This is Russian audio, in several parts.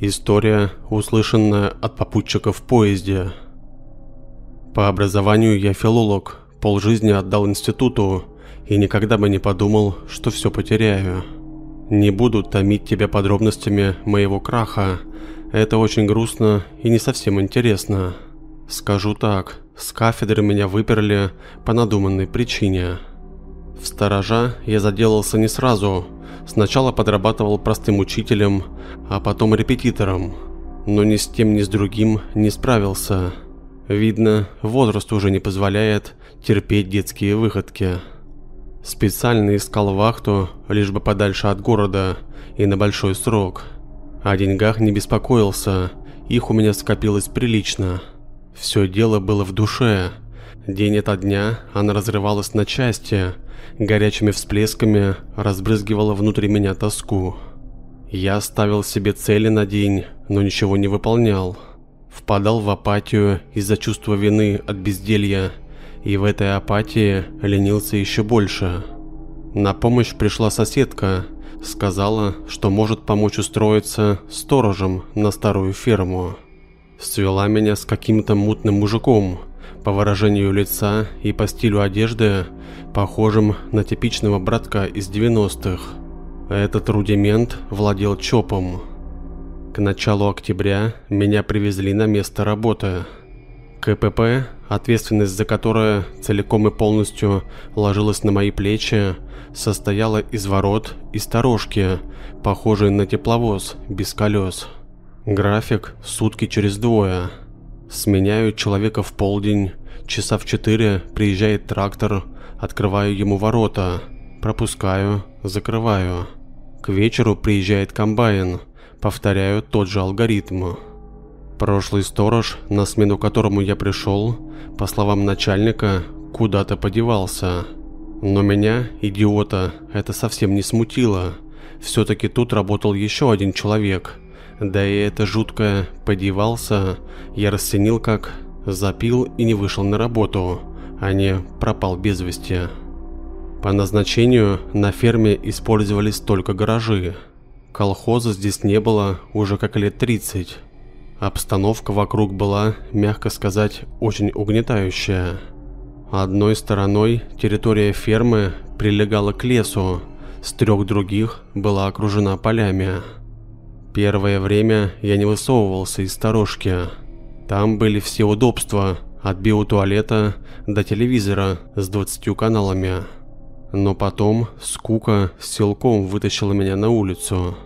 История, услышанная от попутчика в поезде. По образованию я филолог, полжизни отдал институту и никогда бы не подумал, что все потеряю. Не буду томить тебя подробностями моего краха, это очень грустно и не совсем интересно. Скажу так, с кафедры меня выперли по надуманной причине. В сторожа я заделался не сразу – Сначала подрабатывал простым учителем, а потом репетитором, но ни с тем, ни с другим не справился. Видно, возраст уже не позволяет терпеть детские выходки. Специально искал вахту, лишь бы подальше от города и на большой срок. О деньгах не беспокоился, их у меня скопилось прилично. Все дело было в душе. День ото дня она разрывалась на части – горячими всплесками разбрызгивала внутри меня тоску. Я ставил себе цели на день, но ничего не выполнял. Впадал в апатию из-за чувства вины от безделья, и в этой апатии ленился еще больше. На помощь пришла соседка, сказала, что может помочь устроиться сторожем на старую ферму. Свела меня с каким-то мутным мужиком, по выражению лица и по стилю одежды, похожим на типичного братка из 90-х. Этот рудимент владел ЧОПом. К началу октября меня привезли на место работы. КПП, ответственность за которое целиком и полностью ложилась на мои плечи, состояла из ворот и сторожки, похожей на тепловоз без колес. График сутки через двое. Сменяю человека в полдень, часа в четыре приезжает трактор, открываю ему ворота, пропускаю, закрываю. К вечеру приезжает комбайн, повторяю тот же алгоритм. Прошлый сторож, на смену которому я пришел, по словам начальника, куда-то подевался. Но меня, идиота, это совсем не смутило. Все-таки тут работал еще один человек – да и это жуткое «подевался» я расценил как «запил и не вышел на работу», а не «пропал без вести». По назначению на ферме использовались только гаражи. Колхоза здесь не было уже как лет 30. Обстановка вокруг была, мягко сказать, очень угнетающая. Одной стороной территория фермы прилегала к лесу, с трех других была окружена полями. Первое время я не высовывался из сторожки. Там были все удобства, от биотуалета до телевизора с 20 каналами. Но потом скука силком вытащила меня на улицу.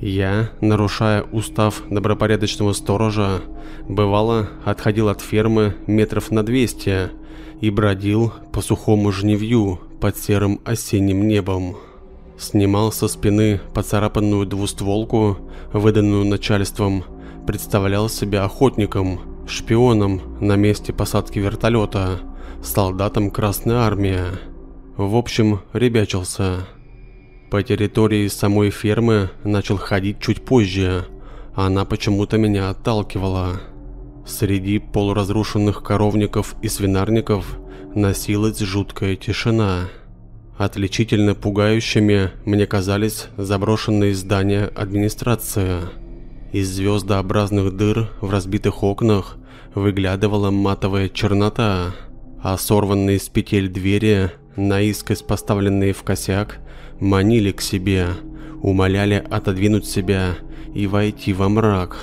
Я, нарушая устав добропорядочного сторожа, бывало отходил от фермы метров на 200 и бродил по сухому жневью под серым осенним небом снимал со спины поцарапанную двустволку, выданную начальством, представлял себя охотником, шпионом на месте посадки вертолета, солдатом Красной Армии. В общем, ребячился. По территории самой фермы начал ходить чуть позже, она почему-то меня отталкивала. Среди полуразрушенных коровников и свинарников носилась жуткая тишина. Отличительно пугающими мне казались заброшенные здания администрации. Из звездообразных дыр в разбитых окнах выглядывала матовая чернота, а сорванные с петель двери, наискось поставленные в косяк, манили к себе, умоляли отодвинуть себя и войти во мрак.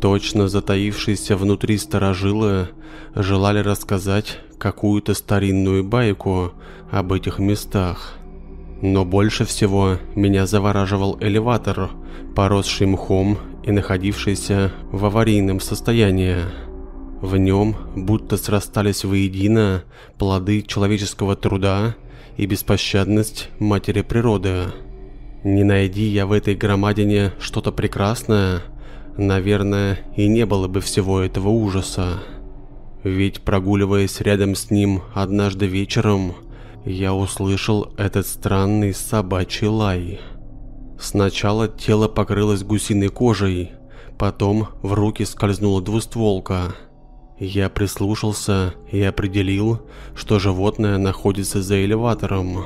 Точно затаившиеся внутри сторожилы желали рассказать какую-то старинную байку об этих местах. Но больше всего меня завораживал элеватор, поросший мхом и находившийся в аварийном состоянии. В нем будто срастались воедино плоды человеческого труда и беспощадность матери природы. Не найди я в этой громадине что-то прекрасное, наверное, и не было бы всего этого ужаса. Ведь прогуливаясь рядом с ним однажды вечером, я услышал этот странный собачий лай. Сначала тело покрылось гусиной кожей, потом в руки скользнула двустволка. Я прислушался и определил, что животное находится за элеватором.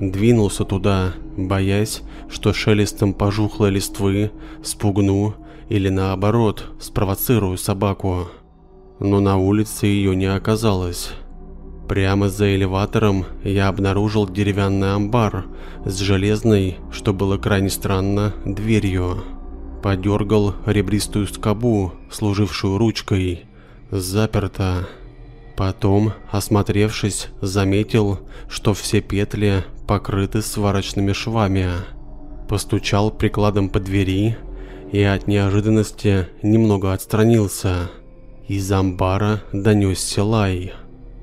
Двинулся туда, боясь, что шелестом пожухлой листвы спугну или наоборот, спровоцирую собаку. Но на улице ее не оказалось. Прямо за элеватором я обнаружил деревянный амбар с железной, что было крайне странно, дверью. Подергал ребристую скобу, служившую ручкой. Заперто. Потом, осмотревшись, заметил, что все петли покрыты сварочными швами. Постучал прикладом по двери и от неожиданности немного отстранился. Из амбара донесся лай.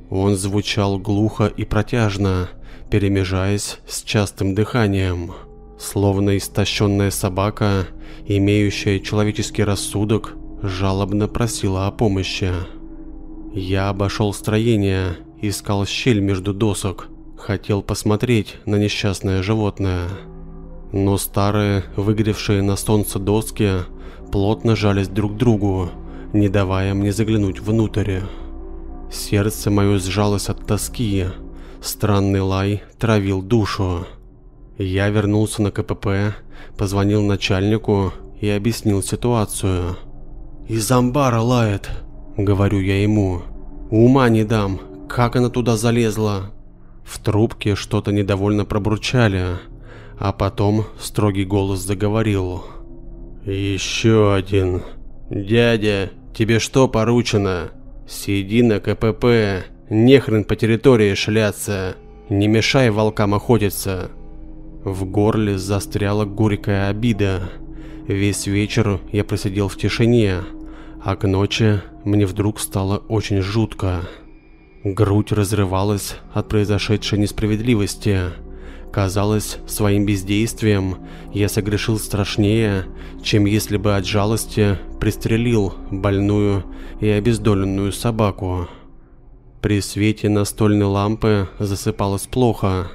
Он звучал глухо и протяжно, перемежаясь с частым дыханием. Словно истощенная собака, имеющая человеческий рассудок, жалобно просила о помощи. Я обошел строение, искал щель между досок, хотел посмотреть на несчастное животное. Но старые, выгоревшие на солнце доски, плотно жались друг к другу, не давая мне заглянуть внутрь. Сердце мое сжалось от тоски, странный лай травил душу. Я вернулся на КПП, позвонил начальнику и объяснил ситуацию. «Из амбара лает», — говорю я ему. «Ума не дам, как она туда залезла?» В трубке что-то недовольно пробурчали, а потом строгий голос заговорил. «Еще один. Дядя, тебе что поручено? Сиди на КПП, нехрен по территории шляться, не мешай волкам охотиться». В горле застряла горькая обида. Весь вечер я просидел в тишине, а к ночи мне вдруг стало очень жутко. Грудь разрывалась от произошедшей несправедливости. Казалось, своим бездействием я согрешил страшнее, чем если бы от жалости пристрелил больную и обездоленную собаку. При свете настольной лампы засыпалось плохо,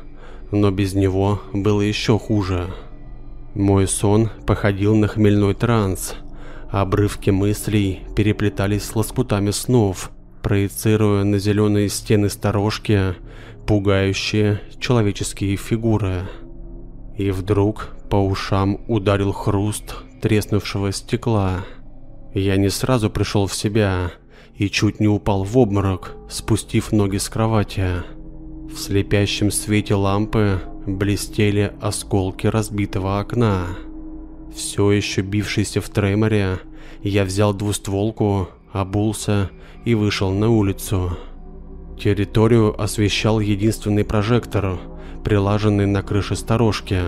но без него было еще хуже. Мой сон походил на хмельной транс. Обрывки мыслей переплетались с лоскутами снов – проецируя на зеленые стены сторожки пугающие человеческие фигуры. И вдруг по ушам ударил хруст треснувшего стекла. Я не сразу пришел в себя и чуть не упал в обморок, спустив ноги с кровати. В слепящем свете лампы блестели осколки разбитого окна. Все еще бившийся в треморе, я взял двустволку, обулся и вышел на улицу. Территорию освещал единственный прожектор, прилаженный на крыше сторожки.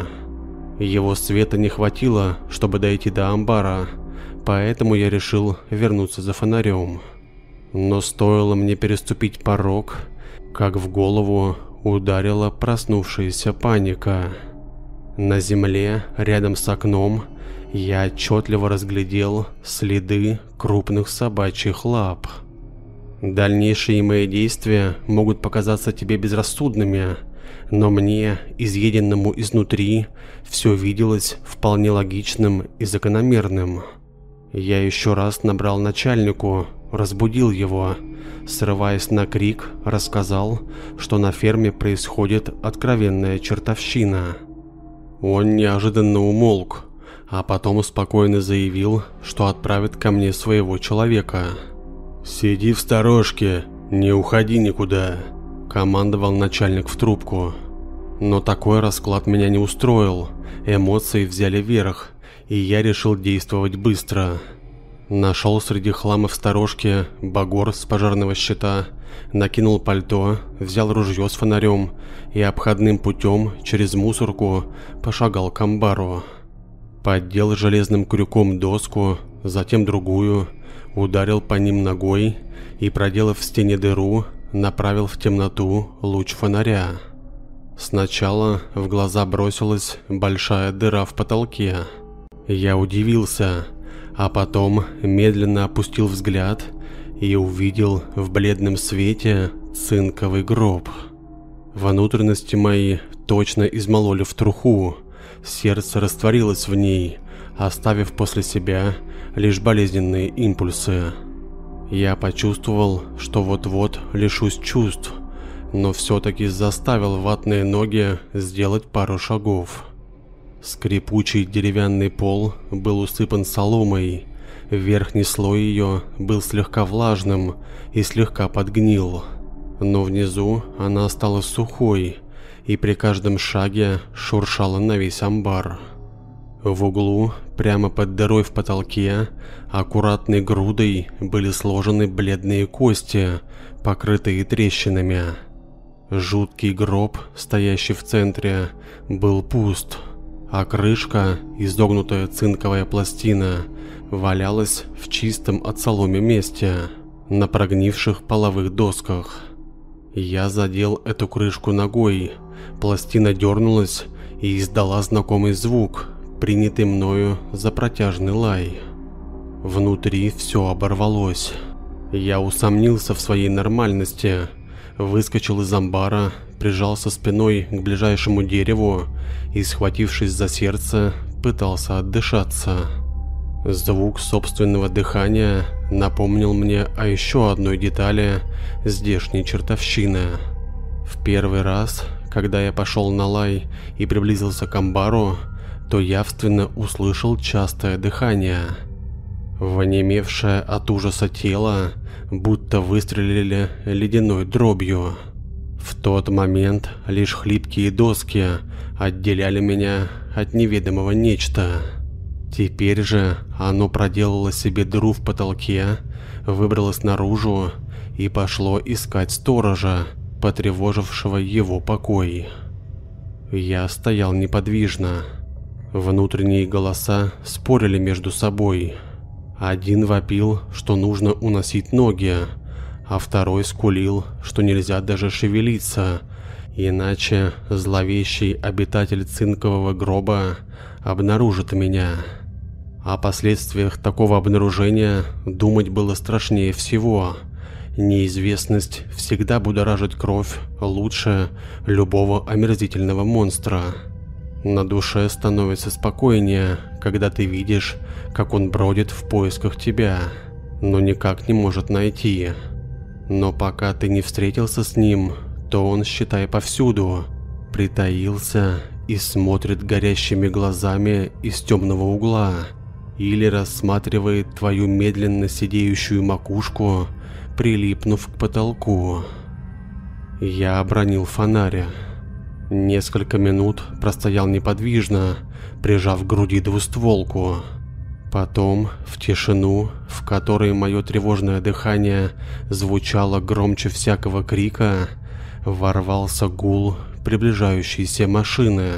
Его света не хватило, чтобы дойти до амбара, поэтому я решил вернуться за фонарем. Но стоило мне переступить порог, как в голову ударила проснувшаяся паника. На земле, рядом с окном, я отчетливо разглядел следы крупных собачьих лап. Дальнейшие мои действия могут показаться тебе безрассудными, но мне, изъеденному изнутри, все виделось вполне логичным и закономерным. Я еще раз набрал начальнику, разбудил его, срываясь на крик, рассказал, что на ферме происходит откровенная чертовщина. Он неожиданно умолк, а потом спокойно заявил, что отправит ко мне своего человека. «Сиди в сторожке, не уходи никуда», – командовал начальник в трубку. Но такой расклад меня не устроил, эмоции взяли верх, и я решил действовать быстро. Нашел среди хлама в сторожке багор с пожарного щита, накинул пальто, взял ружье с фонарем и обходным путем через мусорку пошагал к амбару. Поддел железным крюком доску, затем другую – ударил по ним ногой и, проделав в стене дыру, направил в темноту луч фонаря. Сначала в глаза бросилась большая дыра в потолке. Я удивился, а потом медленно опустил взгляд и увидел в бледном свете цинковый гроб. Внутренности мои точно измололи в труху, сердце растворилось в ней, оставив после себя лишь болезненные импульсы. Я почувствовал, что вот-вот лишусь чувств, но все-таки заставил ватные ноги сделать пару шагов. Скрипучий деревянный пол был усыпан соломой, Верхний слой ее был слегка влажным и слегка подгнил, но внизу она осталась сухой и при каждом шаге шуршала на весь амбар. В углу, прямо под дырой в потолке, аккуратной грудой были сложены бледные кости, покрытые трещинами. Жуткий гроб, стоящий в центре, был пуст, а крышка, изогнутая цинковая пластина, валялась в чистом от соломе месте, на прогнивших половых досках. Я задел эту крышку ногой, пластина дернулась и издала знакомый звук, принятый мною за протяжный лай. Внутри все оборвалось. Я усомнился в своей нормальности, выскочил из амбара, прижался спиной к ближайшему дереву и, схватившись за сердце, пытался отдышаться. Звук собственного дыхания напомнил мне о еще одной детали здешней чертовщины. В первый раз, когда я пошел на лай и приблизился к амбару, то явственно услышал частое дыхание. Вонемевшее от ужаса тело, будто выстрелили ледяной дробью. В тот момент лишь хлипкие доски отделяли меня от неведомого нечто. Теперь же оно проделало себе дыру в потолке, выбралось наружу и пошло искать сторожа, потревожившего его покой. Я стоял неподвижно. Внутренние голоса спорили между собой. Один вопил, что нужно уносить ноги, а второй скулил, что нельзя даже шевелиться, иначе зловещий обитатель цинкового гроба обнаружит меня. О последствиях такого обнаружения думать было страшнее всего. Неизвестность всегда будоражит кровь лучше любого омерзительного монстра. На душе становится спокойнее, когда ты видишь, как он бродит в поисках тебя, но никак не может найти. Но пока ты не встретился с ним, то он, считай, повсюду, притаился и смотрит горящими глазами из темного угла, или рассматривает твою медленно сидеющую макушку, прилипнув к потолку. Я обронил фонарь. Несколько минут простоял неподвижно, прижав к груди двустволку. Потом, в тишину, в которой мое тревожное дыхание звучало громче всякого крика, ворвался гул приближающейся машины.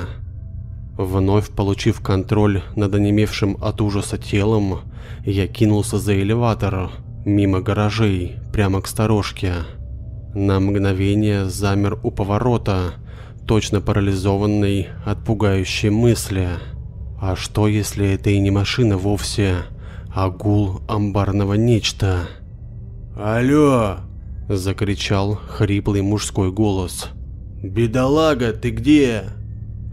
Вновь получив контроль над онемевшим от ужаса телом, я кинулся за элеватор, мимо гаражей, прямо к сторожке. На мгновение замер у поворота, точно парализованный от пугающей мысли. А что если это и не машина вовсе, а гул амбарного нечто? «Алло!» – закричал хриплый мужской голос. «Бедолага, ты где?»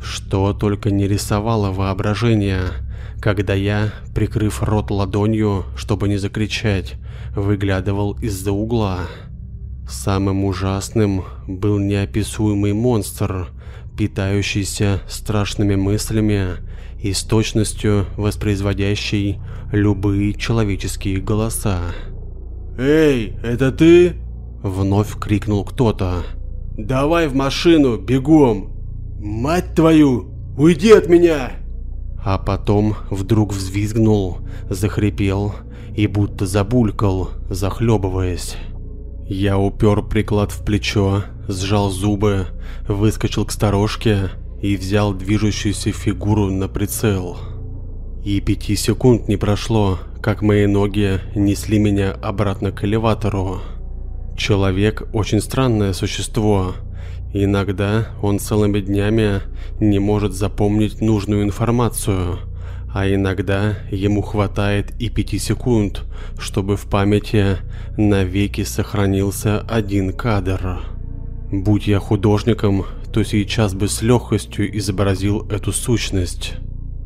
Что только не рисовало воображение, когда я, прикрыв рот ладонью, чтобы не закричать, выглядывал из-за угла. Самым ужасным был неописуемый монстр, питающийся страшными мыслями и с точностью воспроизводящий любые человеческие голоса. «Эй, это ты?» – вновь крикнул кто-то. «Давай в машину, бегом! Мать твою, уйди от меня!» А потом вдруг взвизгнул, захрипел и будто забулькал, захлебываясь. Я упер приклад в плечо, сжал зубы, выскочил к сторожке и взял движущуюся фигуру на прицел. И пяти секунд не прошло, как мои ноги несли меня обратно к элеватору. Человек очень странное существо. Иногда он целыми днями не может запомнить нужную информацию – а иногда ему хватает и пяти секунд, чтобы в памяти навеки сохранился один кадр. Будь я художником, то сейчас бы с легкостью изобразил эту сущность.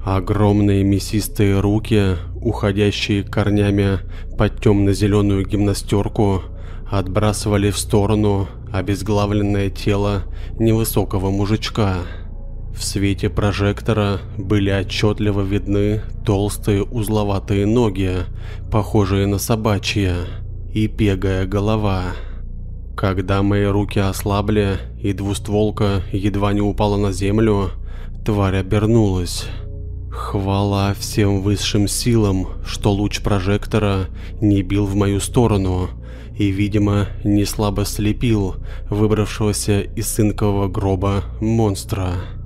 Огромные мясистые руки, уходящие корнями под темно-зеленую гимнастерку, отбрасывали в сторону обезглавленное тело невысокого мужичка. В свете прожектора были отчетливо видны толстые узловатые ноги, похожие на собачьи, и пегая голова. Когда мои руки ослабли и двустволка едва не упала на землю, тварь обернулась. Хвала всем высшим силам, что луч прожектора не бил в мою сторону и, видимо, не слабо слепил выбравшегося из цинкового гроба монстра.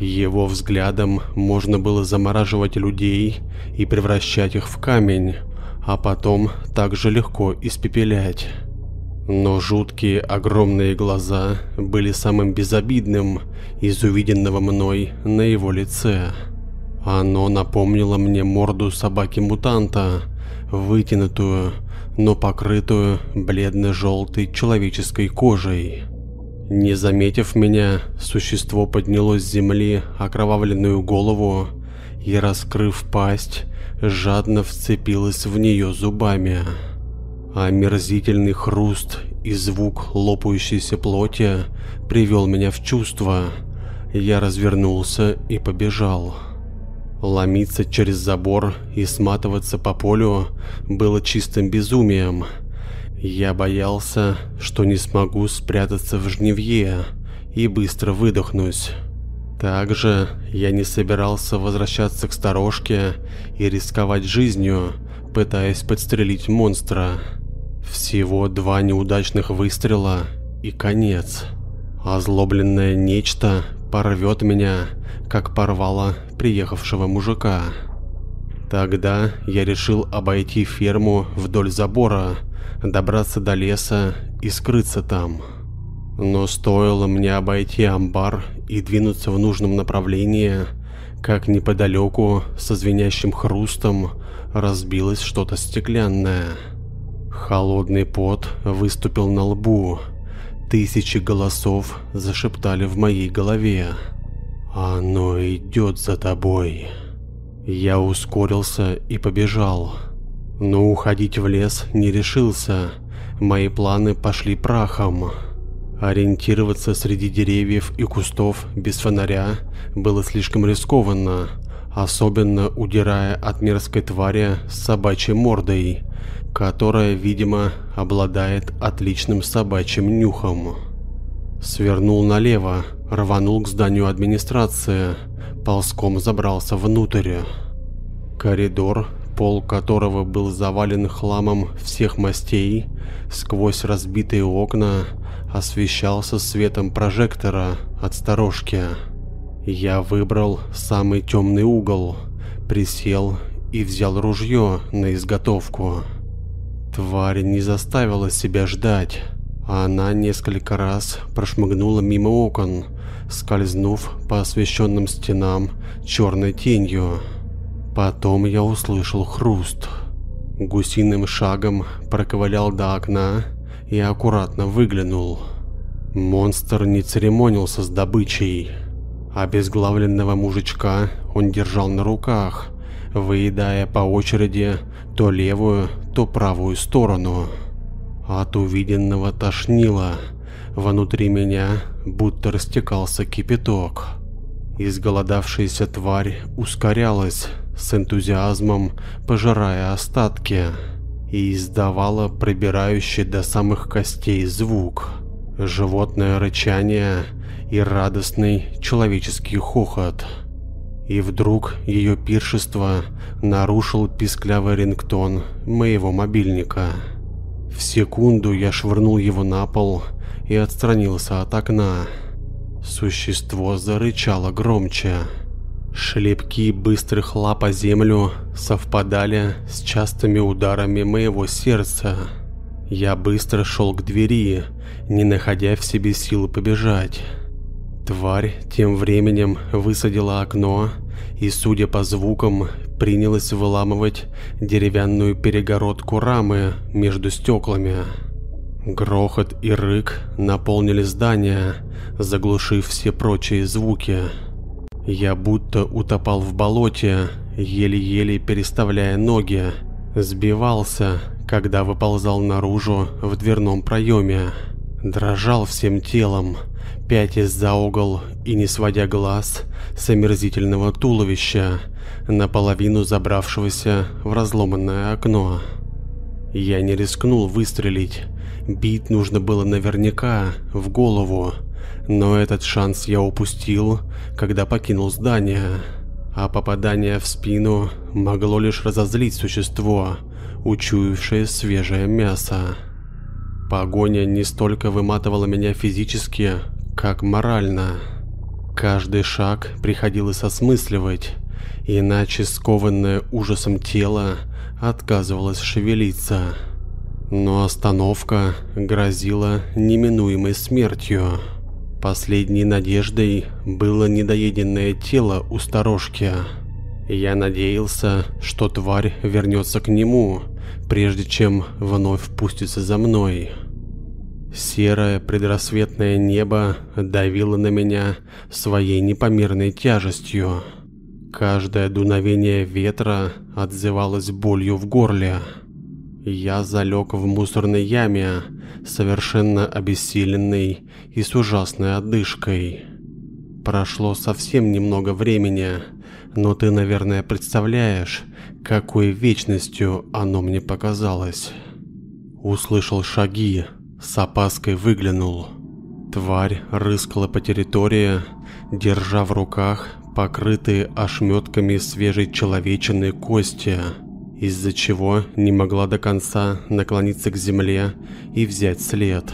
Его взглядом можно было замораживать людей и превращать их в камень, а потом также легко испепелять. Но жуткие огромные глаза были самым безобидным из увиденного мной на его лице. Оно напомнило мне морду собаки-мутанта, вытянутую, но покрытую бледно-желтой человеческой кожей. Не заметив меня, существо поднялось с земли окровавленную голову и, раскрыв пасть, жадно вцепилось в нее зубами. Омерзительный хруст и звук лопающейся плоти привел меня в чувство. Я развернулся и побежал. Ломиться через забор и сматываться по полю было чистым безумием. Я боялся, что не смогу спрятаться в жневье и быстро выдохнусь. Также я не собирался возвращаться к сторожке и рисковать жизнью, пытаясь подстрелить монстра. Всего два неудачных выстрела и конец. Озлобленное нечто порвет меня, как порвало приехавшего мужика. Тогда я решил обойти ферму вдоль забора, добраться до леса и скрыться там. Но стоило мне обойти амбар и двинуться в нужном направлении, как неподалеку со звенящим хрустом разбилось что-то стеклянное. Холодный пот выступил на лбу. Тысячи голосов зашептали в моей голове. «Оно идет за тобой». Я ускорился и побежал. Но уходить в лес не решился. Мои планы пошли прахом. Ориентироваться среди деревьев и кустов без фонаря было слишком рискованно, особенно удирая от мерзкой твари с собачьей мордой, которая, видимо, обладает отличным собачьим нюхом. Свернул налево, рванул к зданию администрации, ползком забрался внутрь. Коридор, пол которого был завален хламом всех мастей, сквозь разбитые окна освещался светом прожектора от сторожки. Я выбрал самый темный угол, присел и взял ружье на изготовку. Тварь не заставила себя ждать. Она несколько раз прошмыгнула мимо окон, скользнув по освещенным стенам черной тенью. Потом я услышал хруст. Гусиным шагом проковылял до окна и аккуратно выглянул. Монстр не церемонился с добычей. Обезглавленного мужичка он держал на руках, выедая по очереди то левую, то правую сторону. От увиденного тошнило. Внутри меня будто растекался кипяток. Изголодавшаяся тварь ускорялась, с энтузиазмом пожирая остатки и издавала пробирающий до самых костей звук. Животное рычание и радостный человеческий хохот. И вдруг ее пиршество нарушил писклявый рингтон моего мобильника. В секунду я швырнул его на пол и отстранился от окна. Существо зарычало громче. Шлепки быстрых лап о землю совпадали с частыми ударами моего сердца. Я быстро шел к двери, не находя в себе сил побежать. Тварь тем временем высадила окно и, судя по звукам, принялась выламывать деревянную перегородку рамы между стеклами. Грохот и рык наполнили здание, заглушив все прочие звуки. Я будто утопал в болоте, еле-еле переставляя ноги, сбивался, когда выползал наружу в дверном проеме, дрожал всем телом, пятясь за угол и не сводя глаз с омерзительного туловища, наполовину забравшегося в разломанное окно. Я не рискнул выстрелить, бить нужно было наверняка, в голову, но этот шанс я упустил, когда покинул здание, а попадание в спину могло лишь разозлить существо, учуявшее свежее мясо. Погоня не столько выматывала меня физически, как морально. Каждый шаг приходилось осмысливать, иначе скованное ужасом тело отказывалось шевелиться. Но остановка грозила неминуемой смертью. Последней надеждой было недоеденное тело у сторожки. Я надеялся, что тварь вернется к нему, прежде чем вновь впустится за мной. Серое предрассветное небо давило на меня своей непомерной тяжестью. Каждое дуновение ветра отзывалось болью в горле. Я залег в мусорной яме, совершенно обессиленный и с ужасной одышкой. Прошло совсем немного времени, но ты, наверное, представляешь, какой вечностью оно мне показалось. Услышал шаги, с опаской выглянул. Тварь рыскала по территории, держа в руках покрытые ошметками свежей человеченой кости, из-за чего не могла до конца наклониться к земле и взять след.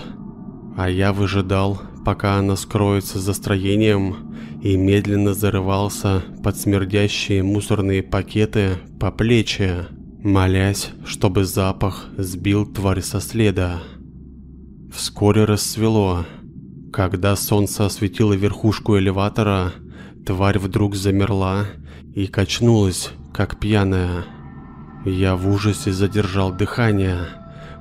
А я выжидал, пока она скроется за строением, и медленно зарывался под смердящие мусорные пакеты по плечи, молясь, чтобы запах сбил тварь со следа. Вскоре рассвело. Когда солнце осветило верхушку элеватора, тварь вдруг замерла и качнулась, как пьяная. Я в ужасе задержал дыхание,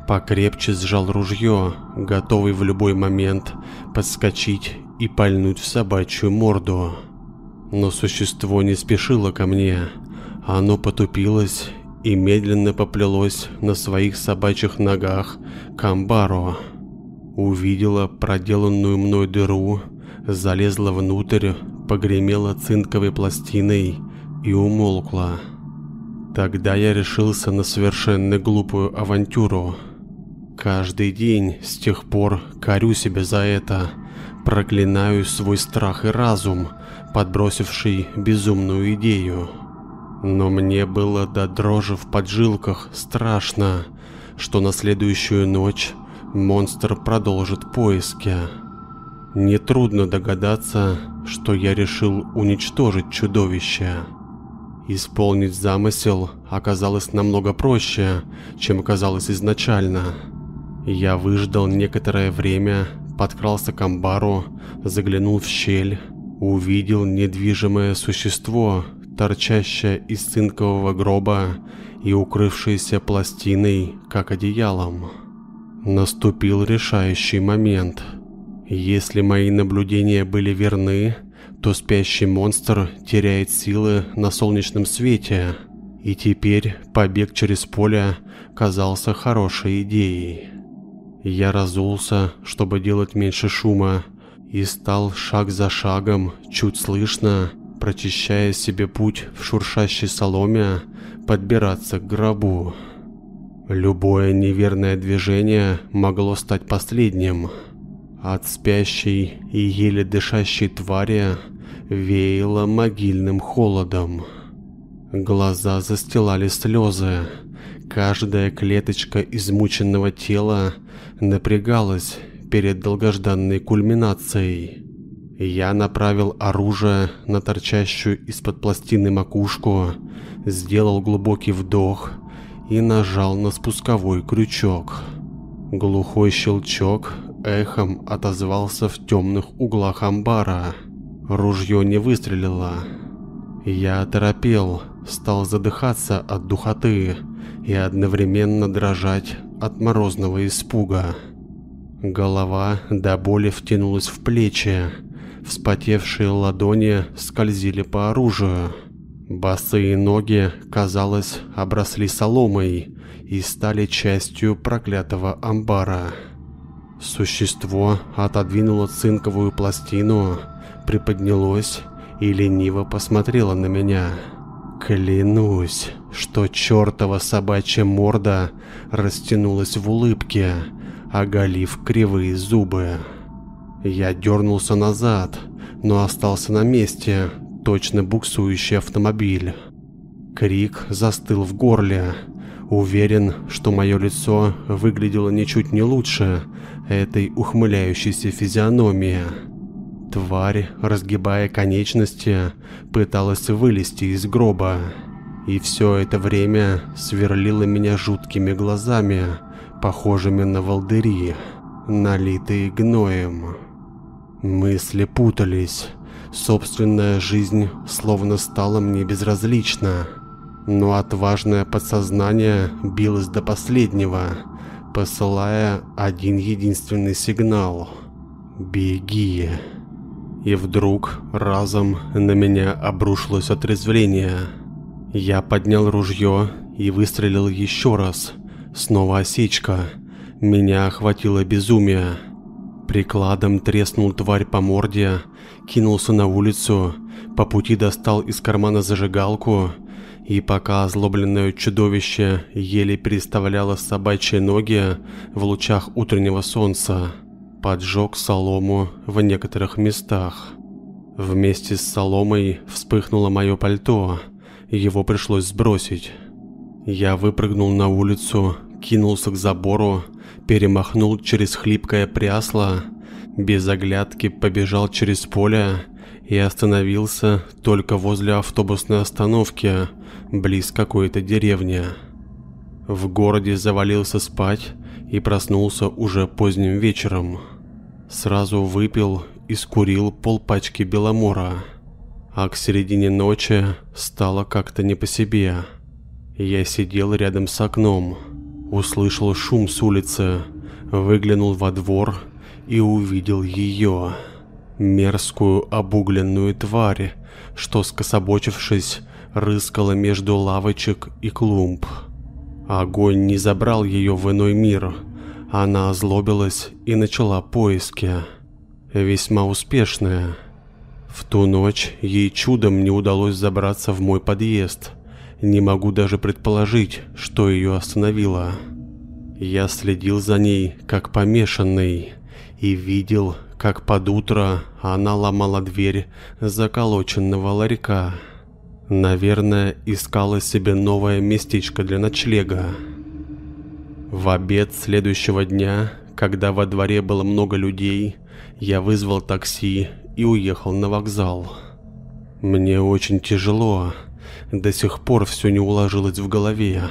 покрепче сжал ружье, готовый в любой момент подскочить и пальнуть в собачью морду. Но существо не спешило ко мне. Оно потупилось и медленно поплелось на своих собачьих ногах к амбару. Увидела проделанную мной дыру, залезла внутрь, погремела цинковой пластиной и умолкла. Тогда я решился на совершенно глупую авантюру. Каждый день с тех пор корю себя за это, проклинаю свой страх и разум, подбросивший безумную идею. Но мне было до дрожи в поджилках страшно, что на следующую ночь монстр продолжит поиски. Нетрудно догадаться, что я решил уничтожить чудовище. Исполнить замысел оказалось намного проще, чем казалось изначально. Я выждал некоторое время, подкрался к амбару, заглянул в щель, увидел недвижимое существо, торчащее из цинкового гроба и укрывшееся пластиной, как одеялом. Наступил решающий момент. Если мои наблюдения были верны, то спящий монстр теряет силы на солнечном свете, и теперь побег через поле казался хорошей идеей. Я разулся, чтобы делать меньше шума, и стал шаг за шагом, чуть слышно, прочищая себе путь в шуршащей соломе, подбираться к гробу. Любое неверное движение могло стать последним. От спящей и еле дышащей твари веяло могильным холодом. Глаза застилали слезы. Каждая клеточка измученного тела напрягалась перед долгожданной кульминацией. Я направил оружие на торчащую из-под пластины макушку, сделал глубокий вдох и нажал на спусковой крючок. Глухой щелчок эхом отозвался в темных углах амбара. Ружье не выстрелило. Я оторопел, стал задыхаться от духоты и одновременно дрожать от морозного испуга. Голова до боли втянулась в плечи, вспотевшие ладони скользили по оружию. Босые ноги, казалось, обросли соломой и стали частью проклятого амбара. Существо отодвинуло цинковую пластину, приподнялось и лениво посмотрело на меня. Клянусь, что чертова собачья морда растянулась в улыбке, оголив кривые зубы. Я дернулся назад, но остался на месте, точно буксующий автомобиль. Крик застыл в горле. Уверен, что мое лицо выглядело ничуть не лучше этой ухмыляющейся физиономии. Тварь, разгибая конечности, пыталась вылезти из гроба. И все это время сверлила меня жуткими глазами, похожими на волдыри, налитые гноем. Мысли путались. Собственная жизнь словно стала мне безразлична. Но отважное подсознание билось до последнего, посылая один единственный сигнал «Беги». И вдруг разом на меня обрушилось отрезвление. Я поднял ружье и выстрелил еще раз. Снова осечка. Меня охватило безумие. Прикладом треснул тварь по морде, кинулся на улицу, по пути достал из кармана зажигалку, и пока озлобленное чудовище еле переставляло собачьи ноги в лучах утреннего солнца, поджег солому в некоторых местах. Вместе с соломой вспыхнуло мое пальто, его пришлось сбросить. Я выпрыгнул на улицу, кинулся к забору, перемахнул через хлипкое прясло, без оглядки побежал через поле и остановился только возле автобусной остановки, близ какой-то деревни. В городе завалился спать и проснулся уже поздним вечером. Сразу выпил и скурил полпачки беломора, а к середине ночи стало как-то не по себе. Я сидел рядом с окном, услышал шум с улицы, выглянул во двор и увидел ее, мерзкую обугленную тварь, что скособочившись рыскала между лавочек и клумб. Огонь не забрал ее в иной мир, она озлобилась и начала поиски, весьма успешные. В ту ночь ей чудом не удалось забраться в мой подъезд. Не могу даже предположить, что ее остановило. Я следил за ней, как помешанный, и видел, как под утро она ломала дверь заколоченного ларька. Наверное, искала себе новое местечко для ночлега. В обед следующего дня, когда во дворе было много людей, я вызвал такси и уехал на вокзал. Мне очень тяжело, до сих пор все не уложилось в голове.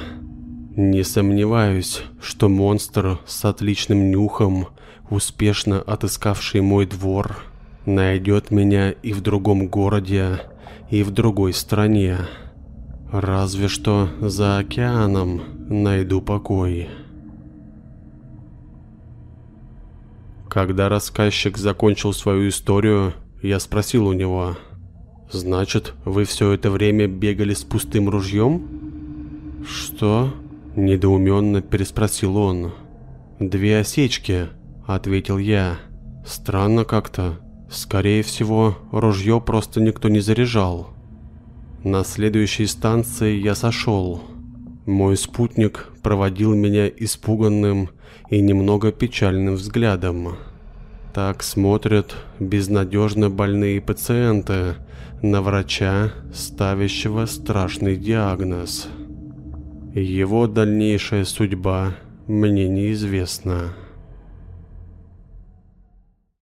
Не сомневаюсь, что монстр с отличным нюхом, успешно отыскавший мой двор, найдет меня и в другом городе, и в другой стране. Разве что за океаном найду покой. Когда рассказчик закончил свою историю, я спросил у него, «Значит, вы все это время бегали с пустым ружьем?» «Что?» Недоуменно переспросил он. «Две осечки», — ответил я. «Странно как-то. Скорее всего, ружье просто никто не заряжал». На следующей станции я сошел. Мой спутник проводил меня испуганным и немного печальным взглядом. Так смотрят безнадежно больные пациенты на врача, ставящего страшный диагноз. Его дальнейшая судьба мне неизвестна.